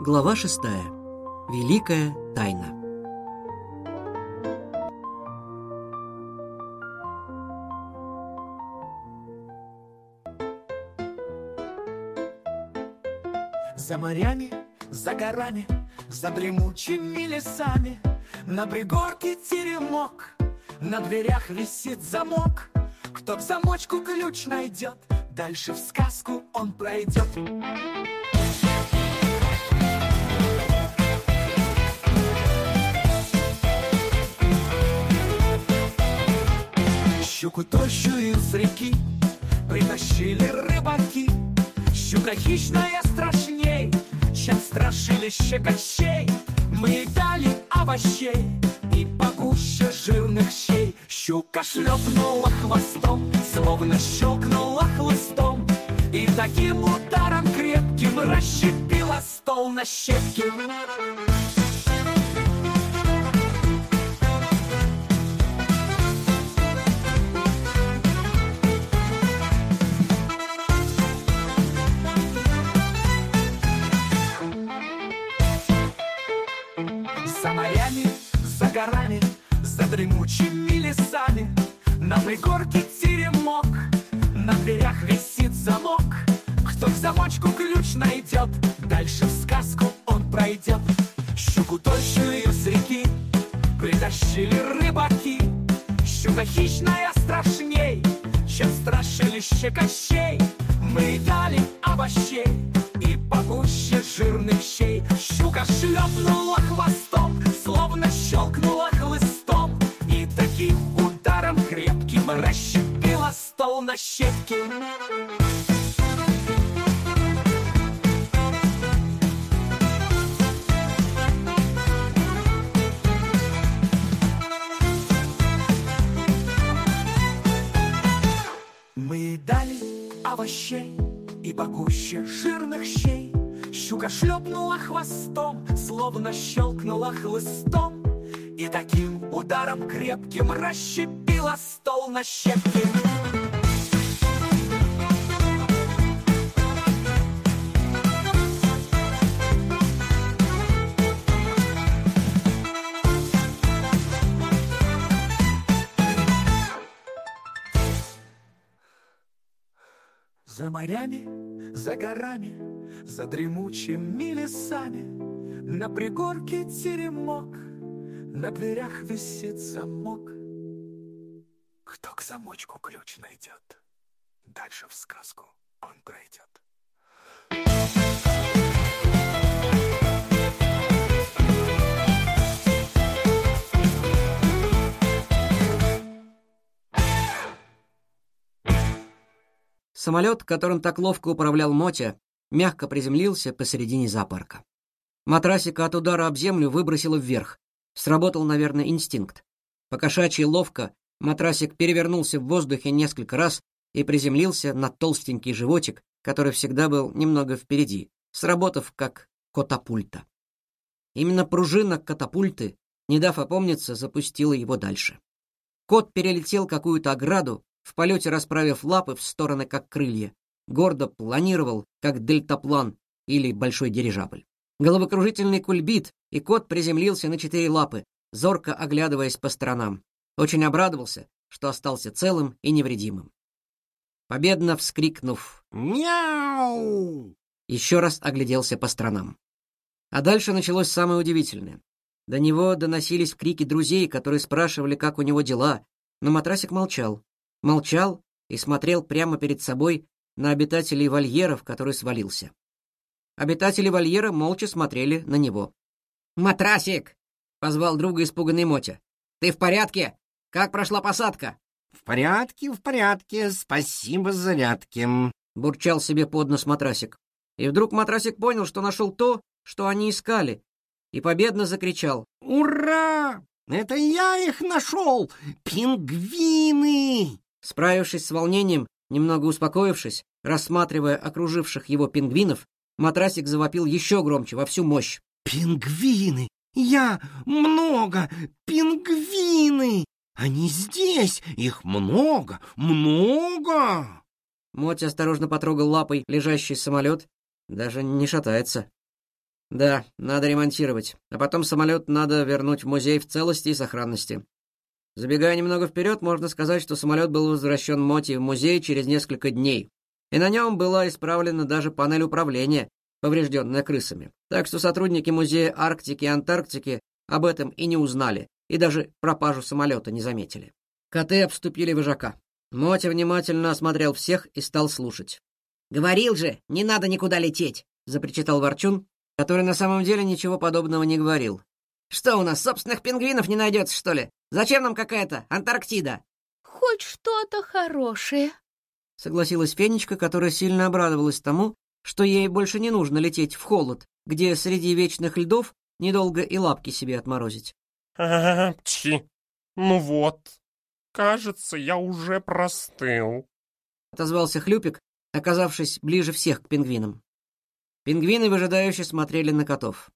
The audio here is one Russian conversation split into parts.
Глава шестая. Великая тайна. За морями, за горами, за дремучими лесами На пригорке теремок, на дверях висит замок Кто к замочку ключ найдет, дальше в сказку он пройдет Щуку тощую из реки Притащили рыбаки. Щука хищная страшней Чем страшилище Кощей. Мы дали овощей И погуще жирных щей. Щука шлепнула хвостом Словно щелкнула хлыстом И таким ударом крепким Расщепила стол на щепки горами, за дремучими лесами. На пригорке теремок, на дверях висит замок. Кто к замочку ключ найдет, дальше в сказку он пройдет. Щуку тощую с реки притащили рыбаки. Щука хищная страшней, чем страшилище Кощей. Мы дали овощей и погуще жирных щей. Щука шлепнула хвостом, расщепила стол на щепки. Мы дали овощей и погуще жирных щей. Щука шлепнула хвостом, словно щелкнула хлыстом И таким ударом крепким расщепила стол на щепки. За морями, за горами, за дремучими лесами На пригорке теремок, на дверях висит замок Кто к замочку ключ найдет, дальше в сказку он пройдет Самолет, которым так ловко управлял Мотя, мягко приземлился посередине зоопарка. Матрасика от удара об землю выбросило вверх. Сработал, наверное, инстинкт. Покошачьи ловко матрасик перевернулся в воздухе несколько раз и приземлился на толстенький животик, который всегда был немного впереди, сработав как катапульта. Именно пружина катапульты, не дав опомниться, запустила его дальше. Кот перелетел какую-то ограду, в полете расправив лапы в стороны, как крылья, гордо планировал, как дельтаплан или большой дирижабль. Головокружительный кульбит, и кот приземлился на четыре лапы, зорко оглядываясь по сторонам. Очень обрадовался, что остался целым и невредимым. Победно вскрикнув Мяу! еще раз огляделся по сторонам. А дальше началось самое удивительное. До него доносились крики друзей, которые спрашивали, как у него дела, но матрасик молчал. Молчал и смотрел прямо перед собой на обитателей вольера, в который свалился. Обитатели вольера молча смотрели на него. «Матрасик!» — позвал друга испуганный Мотя. «Ты в порядке? Как прошла посадка?» В порядке, в порядке, спасибо за зарядки. бурчал себе под нос матрасик. И вдруг матрасик понял, что нашел то, что они искали, и победно закричал. Ура! Это я их нашел! Пингвины! Справившись с волнением, немного успокоившись, рассматривая окруживших его пингвинов, матрасик завопил еще громче, во всю мощь. Пингвины! Я много! Пингвины! Они здесь! Их много! Много! Мотя осторожно потрогал лапой лежащий самолет, даже не шатается. Да, надо ремонтировать. А потом самолет надо вернуть в музей в целости и сохранности. Забегая немного вперед, можно сказать, что самолет был возвращен Моти в музей через несколько дней. И на нем была исправлена даже панель управления, поврежденная крысами. Так что сотрудники музея Арктики и Антарктики об этом и не узнали, и даже пропажу самолета не заметили. Коты обступили вожака. Моти внимательно осмотрел всех и стал слушать. «Говорил же, не надо никуда лететь!» — запричитал Ворчун, который на самом деле ничего подобного не говорил. «Что у нас, собственных пингвинов не найдется, что ли? Зачем нам какая-то Антарктида?» «Хоть что-то хорошее», — согласилась Фенечка, которая сильно обрадовалась тому, что ей больше не нужно лететь в холод, где среди вечных льдов недолго и лапки себе отморозить. «Пчи, ну вот, кажется, я уже простыл», — отозвался Хлюпик, оказавшись ближе всех к пингвинам. Пингвины выжидающе смотрели на котов.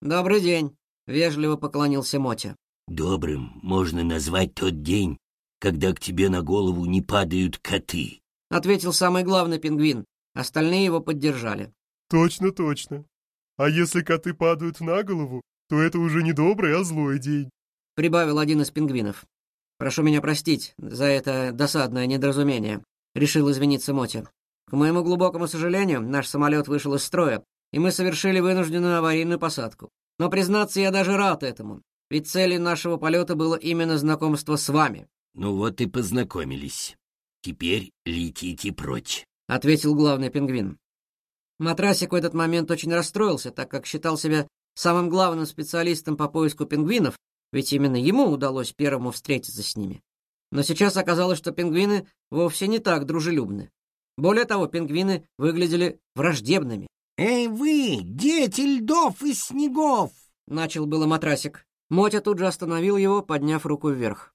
«Добрый день», — вежливо поклонился Мотя. «Добрым можно назвать тот день, когда к тебе на голову не падают коты», — ответил самый главный пингвин. Остальные его поддержали. «Точно, точно. А если коты падают на голову, то это уже не добрый, а злой день», — прибавил один из пингвинов. «Прошу меня простить за это досадное недоразумение», — решил извиниться Мотя. «К моему глубокому сожалению, наш самолет вышел из строя, и мы совершили вынужденную аварийную посадку. Но, признаться, я даже рад этому, ведь целью нашего полета было именно знакомство с вами». «Ну вот и познакомились. Теперь летите прочь», — ответил главный пингвин. Матрасик в этот момент очень расстроился, так как считал себя самым главным специалистом по поиску пингвинов, ведь именно ему удалось первому встретиться с ними. Но сейчас оказалось, что пингвины вовсе не так дружелюбны. Более того, пингвины выглядели враждебными. «Эй вы, дети льдов и снегов!» — начал было матрасик. Мотя тут же остановил его, подняв руку вверх.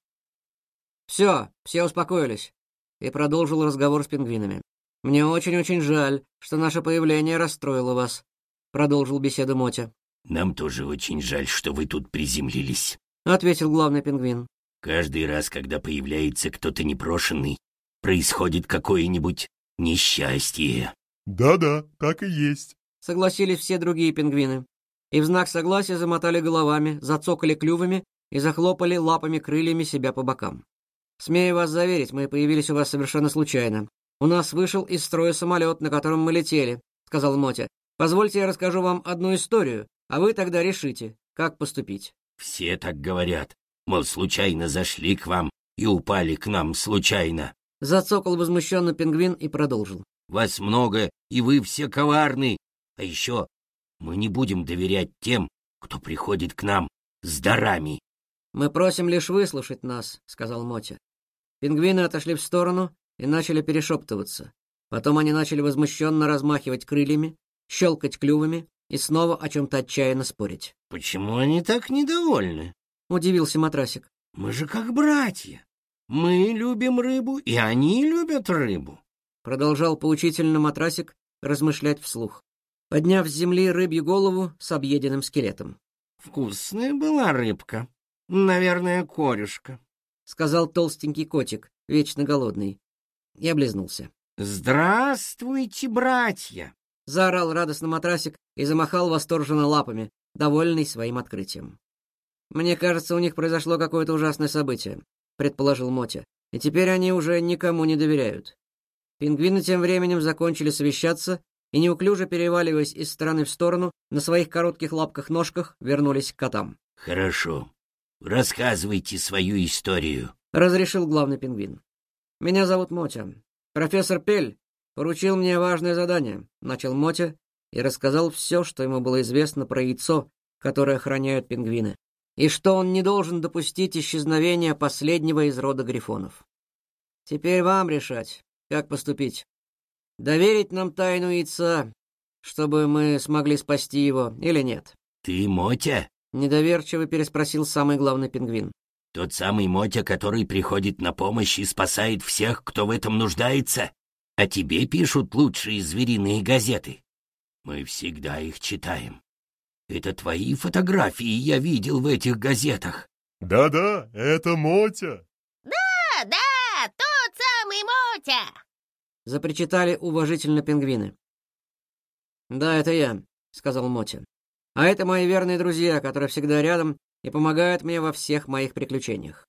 «Все, все успокоились», — и продолжил разговор с пингвинами. «Мне очень-очень жаль, что наше появление расстроило вас», — продолжил беседу Мотя. «Нам тоже очень жаль, что вы тут приземлились», — ответил главный пингвин. «Каждый раз, когда появляется кто-то непрошенный, происходит какое-нибудь несчастье». «Да-да, так и есть», — согласились все другие пингвины. И в знак согласия замотали головами, зацокали клювами и захлопали лапами-крыльями себя по бокам. «Смею вас заверить, мы появились у вас совершенно случайно. У нас вышел из строя самолет, на котором мы летели», — сказал Мотя. «Позвольте я расскажу вам одну историю, а вы тогда решите, как поступить». «Все так говорят, мол, случайно зашли к вам и упали к нам случайно». Зацокал возмущенно пингвин и продолжил. «Вас много, и вы все коварны. А еще мы не будем доверять тем, кто приходит к нам с дарами». «Мы просим лишь выслушать нас», — сказал Мотя. Пингвины отошли в сторону и начали перешептываться. Потом они начали возмущенно размахивать крыльями, щелкать клювами и снова о чем-то отчаянно спорить. «Почему они так недовольны?» — удивился матрасик. «Мы же как братья. Мы любим рыбу, и они любят рыбу». Продолжал поучительно матрасик размышлять вслух, подняв с земли рыбью голову с объеденным скелетом. «Вкусная была рыбка. Наверное, корюшка», — сказал толстенький котик, вечно голодный. И облизнулся. «Здравствуйте, братья!» — заорал радостно матрасик и замахал восторженно лапами, довольный своим открытием. «Мне кажется, у них произошло какое-то ужасное событие», — предположил Мотя, «и теперь они уже никому не доверяют». Пингвины тем временем закончили совещаться и, неуклюже переваливаясь из стороны в сторону, на своих коротких лапках-ножках вернулись к котам. «Хорошо. Рассказывайте свою историю», — разрешил главный пингвин. «Меня зовут Мотя. Профессор Пель поручил мне важное задание», — начал Мотя и рассказал все, что ему было известно про яйцо, которое охраняют пингвины, и что он не должен допустить исчезновения последнего из рода грифонов. Теперь вам решать, как поступить. Доверить нам тайну яйца, чтобы мы смогли спасти его, или нет? «Ты Мотя?» — недоверчиво переспросил самый главный пингвин. «Тот самый Мотя, который приходит на помощь и спасает всех, кто в этом нуждается? А тебе пишут лучшие звериные газеты. Мы всегда их читаем. Это твои фотографии я видел в этих газетах». «Да-да, это Мотя». «Да, да, тот самый Мотя!» запричитали уважительно пингвины. «Да, это я», — сказал Мотя. «А это мои верные друзья, которые всегда рядом и помогают мне во всех моих приключениях».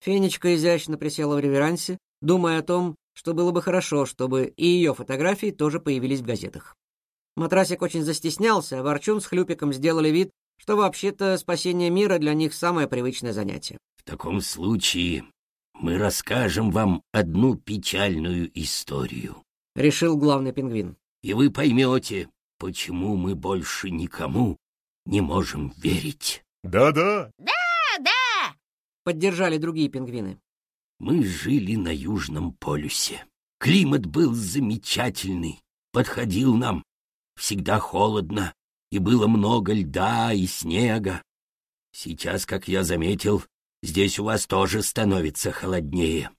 Фенечка изящно присела в реверансе, думая о том, что было бы хорошо, чтобы и ее фотографии тоже появились в газетах. Матрасик очень застеснялся, а Ворчун с Хлюпиком сделали вид, что вообще-то спасение мира для них самое привычное занятие. В таком случае мы расскажем вам одну печальную историю. Решил главный пингвин. И вы поймете, почему мы больше никому не можем верить. Да-да. Да, да. Поддержали другие пингвины. Мы жили на Южном полюсе. Климат был замечательный, подходил нам. Всегда холодно, и было много льда и снега. Сейчас, как я заметил, здесь у вас тоже становится холоднее.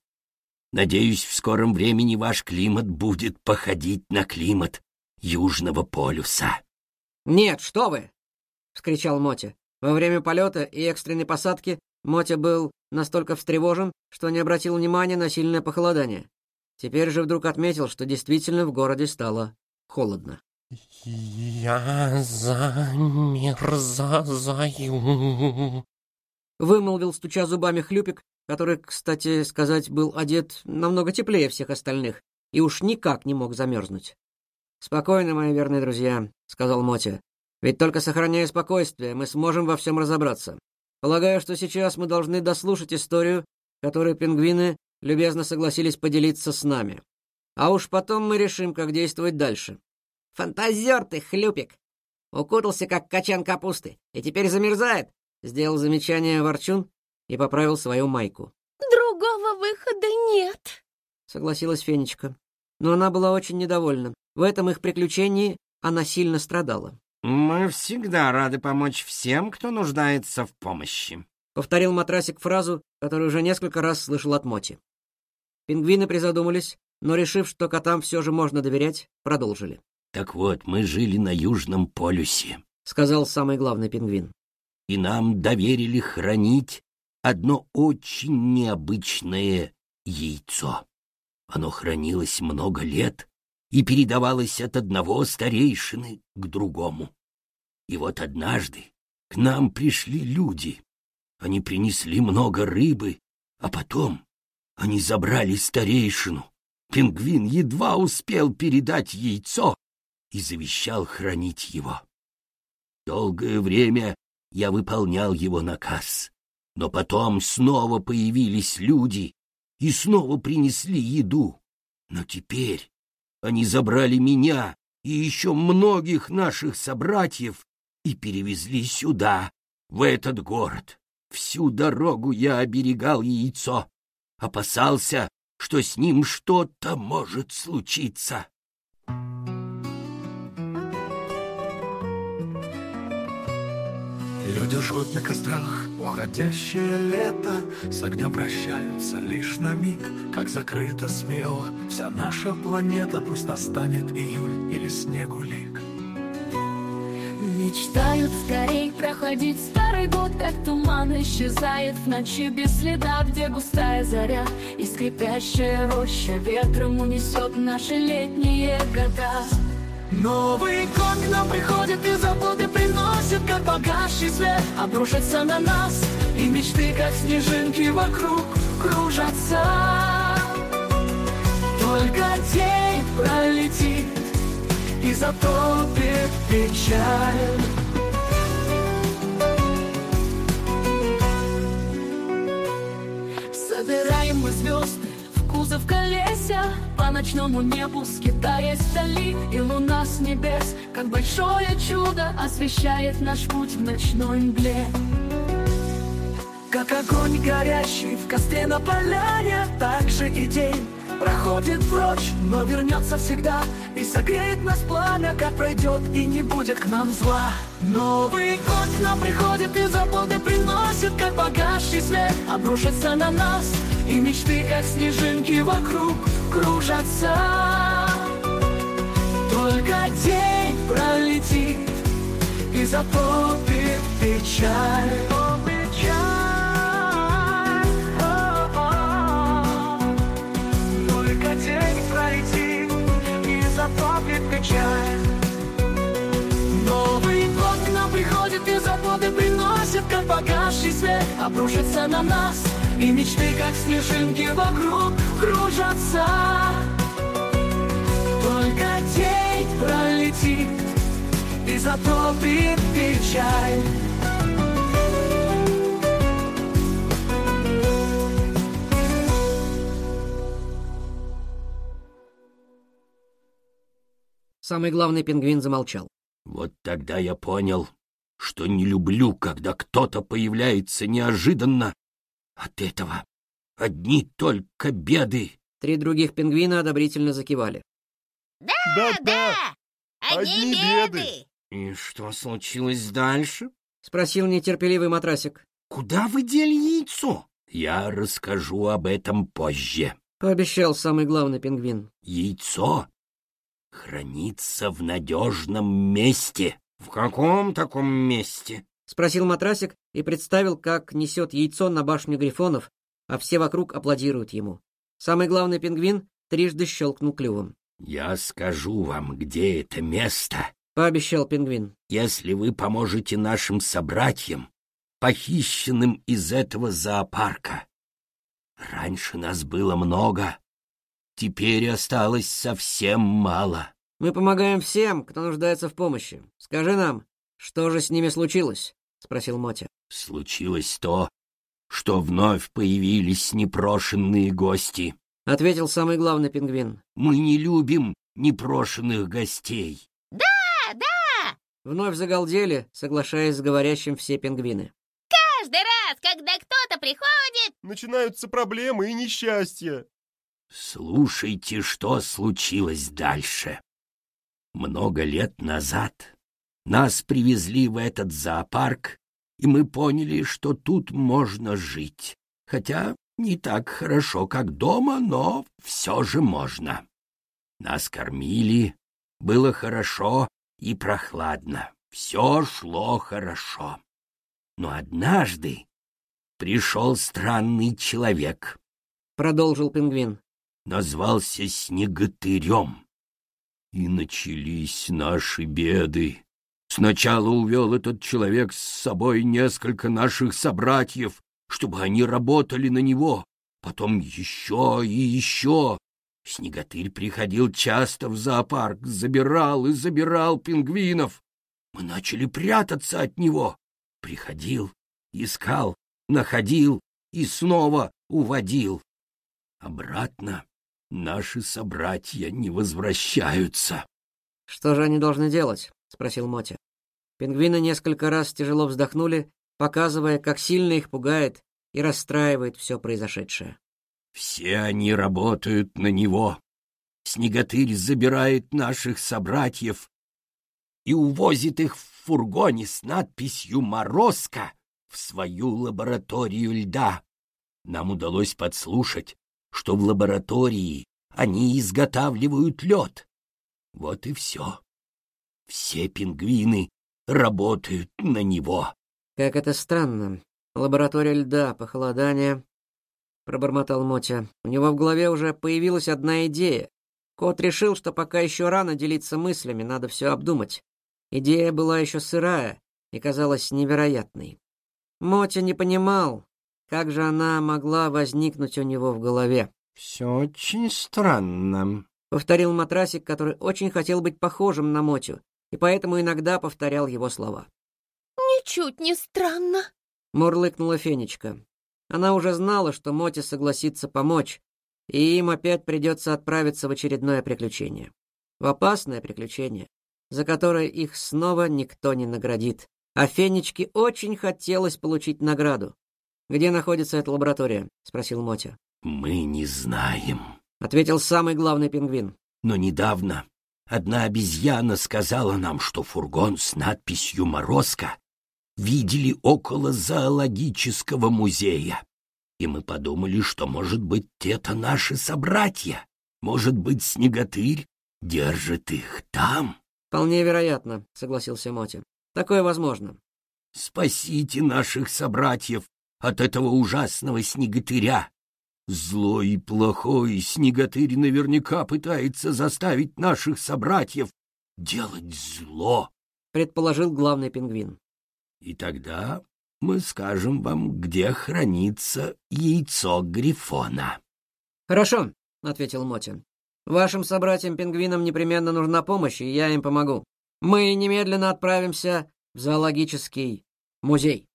Надеюсь, в скором времени ваш климат будет походить на климат Южного полюса. «Нет, что вы!» — вскричал Мотя. Во время полета и экстренной посадки Мотя был настолько встревожен, что не обратил внимания на сильное похолодание. Теперь же вдруг отметил, что действительно в городе стало холодно. «Я замерзаю», — вымолвил, стуча зубами хлюпик, который, кстати сказать, был одет намного теплее всех остальных и уж никак не мог замерзнуть. «Спокойно, мои верные друзья», — сказал Мотя. «Ведь только сохраняя спокойствие, мы сможем во всем разобраться. Полагаю, что сейчас мы должны дослушать историю, которую пингвины любезно согласились поделиться с нами. А уж потом мы решим, как действовать дальше». «Фантазер ты, хлюпик! Укутался, как качан капусты, и теперь замерзает!» Сделал замечание Ворчун и поправил свою майку. Другого выхода нет, согласилась Фенечка. Но она была очень недовольна. В этом их приключении она сильно страдала. «Мы всегда рады помочь всем, кто нуждается в помощи», — повторил матрасик фразу, которую уже несколько раз слышал от Моти. Пингвины призадумались, но, решив, что котам все же можно доверять, продолжили. «Так вот, мы жили на Южном полюсе», — сказал самый главный пингвин. «И нам доверили хранить одно очень необычное яйцо. Оно хранилось много лет и передавалось от одного старейшины к другому. И вот однажды к нам пришли люди. Они принесли много рыбы, а потом они забрали старейшину. Пингвин едва успел передать яйцо и завещал хранить его. Долгое время я выполнял его наказ. Но потом снова появились люди и снова принесли еду. Но теперь они забрали меня и еще многих наших собратьев и перевезли сюда, в этот город. Всю дорогу я оберегал яйцо, опасался, что с ним что-то может случиться. Люди жгут на кострах. Уходящее лето. С огнем прощаются лишь на миг. Как закрыта смело. Вся наша планета. Пусть настанет июль или снегу лик. Мечтают скорей проходить старый год Как туман исчезает в ночи без следа Где густая заря и скрипящая роща Ветром унесет наши летние года Новый год к нам приходит и заботы приносит, как погасший свет обрушится на нас, и мечты, как снежинки вокруг кружатся. Только день пролетит и затопит печаль. Собираем мы звезды в кузов колеса ночному небу скитаясь вдали И луна с небес, как большое чудо Освещает наш путь в ночной мгле. Как огонь горящий в костре на поляне Так же и день проходит прочь Но вернется всегда и согреет нас пламя Как пройдет и не будет к нам зла. Новый год к нам приходит и заботы приносит Как погасший свет обрушится на нас И мечты, все снежинки вокруг кружатся. Только день пролетит И затопит печаль. Только день пролетит И затопит печаль. Новый год к нам приходит И заботы приносит Как погасший свет Обрушится на нас. И мечты, как снежинки вокруг, кружатся Только день пролетит И затопит печаль Самый главный пингвин замолчал. Вот тогда я понял, что не люблю, когда кто-то появляется неожиданно. От этого одни только беды. Три других пингвина одобрительно закивали. Да-да, Одни Одни беды. беды. И что случилось дальше? Спросил нетерпеливый матрасик. Куда вы дели яйцо? Я расскажу об этом позже. Пообещал самый главный пингвин. Яйцо хранится в надежном месте. В каком таком месте? Спросил матрасик и представил, как несет яйцо на башню грифонов, а все вокруг аплодируют ему. Самый главный пингвин трижды щелкнул клювом. Я скажу вам, где это место, Пообещал пингвин. если вы поможете нашим собратьям, похищенным из этого зоопарка. Раньше нас было много, теперь осталось совсем мало. Мы помогаем всем, кто нуждается в помощи. Скажи нам, что же с ними случилось? Спросил Мотя. Случилось то, что вновь появились непрошенные гости. Ответил самый главный пингвин. Мы не любим непрошенных гостей. Да, да. Вновь загалдели, соглашаясь с говорящим все пингвины. Каждый раз, когда кто-то приходит, начинаются проблемы и несчастья. Слушайте, что случилось дальше. Много лет назад нас привезли в этот зоопарк, и мы поняли, что тут можно жить. Хотя не так хорошо, как дома, но все же можно. Нас кормили, было хорошо и прохладно. Все шло хорошо. Но однажды пришел странный человек, Продолжил пингвин. назвался Снеготырем. И начались наши беды. Сначала увел этот человек с собой несколько наших собратьев, чтобы они работали на него, потом еще и еще. Снеготырь приходил часто в зоопарк, забирал и забирал пингвинов. Мы начали прятаться от него. Приходил, искал, находил и снова уводил. Обратно наши собратья не возвращаются. Что же они должны делать? Спросил Мотя. Пингвины несколько раз тяжело вздохнули, показывая, как сильно их пугает и расстраивает все произошедшее. Все они работают на него. Снеготырь забирает наших собратьев и увозит их в фургоне с надписью «Морозко» в свою лабораторию льда. Нам удалось подслушать, что в лаборатории они изготавливают лед. Вот и все. Все пингвины работают на него. Как это странно. Лаборатория льда, похолодание, пробормотал Мотя. У него в голове уже появилась одна идея. Кот решил, что пока еще рано делиться мыслями, надо все обдумать. Идея была еще сырая и казалась невероятной. Мотя не понимал, как же она могла возникнуть у него в голове. Все очень странно. Повторил матрасик, который очень хотел быть похожим на Мотю, и поэтому иногда повторял его слова. ничуть не странно. Мурлыкнула Фенечка. Она уже знала, что Моти согласится помочь, и им опять придется отправиться в очередное приключение. В опасное приключение, за которое их снова никто не наградит. А Фенечке очень хотелось получить награду. «Где находится эта лаборатория?» — спросил Мотя. Мы не знаем. Ответил самый главный пингвин. Но недавно одна обезьяна сказала нам, что фургон с надписью «Морозко» видели около зоологического музея. И мы подумали, что, может быть, это наши собратья. Может быть, Снеготырь держит их там. «Вполне вероятно», — согласился Мотя. «Такое возможно». Спасите наших собратьев от этого ужасного Снеготыря. Злой и плохой Снеготырь наверняка пытается заставить наших собратьев делать зло. Предположил главный пингвин. И тогда мы скажем вам, где хранится яйцо Грифона». «Хорошо», — ответил Мотин. «Вашим собратьям-пингвинам непременно нужна помощь, и я им помогу. Мы немедленно отправимся в зоологический музей».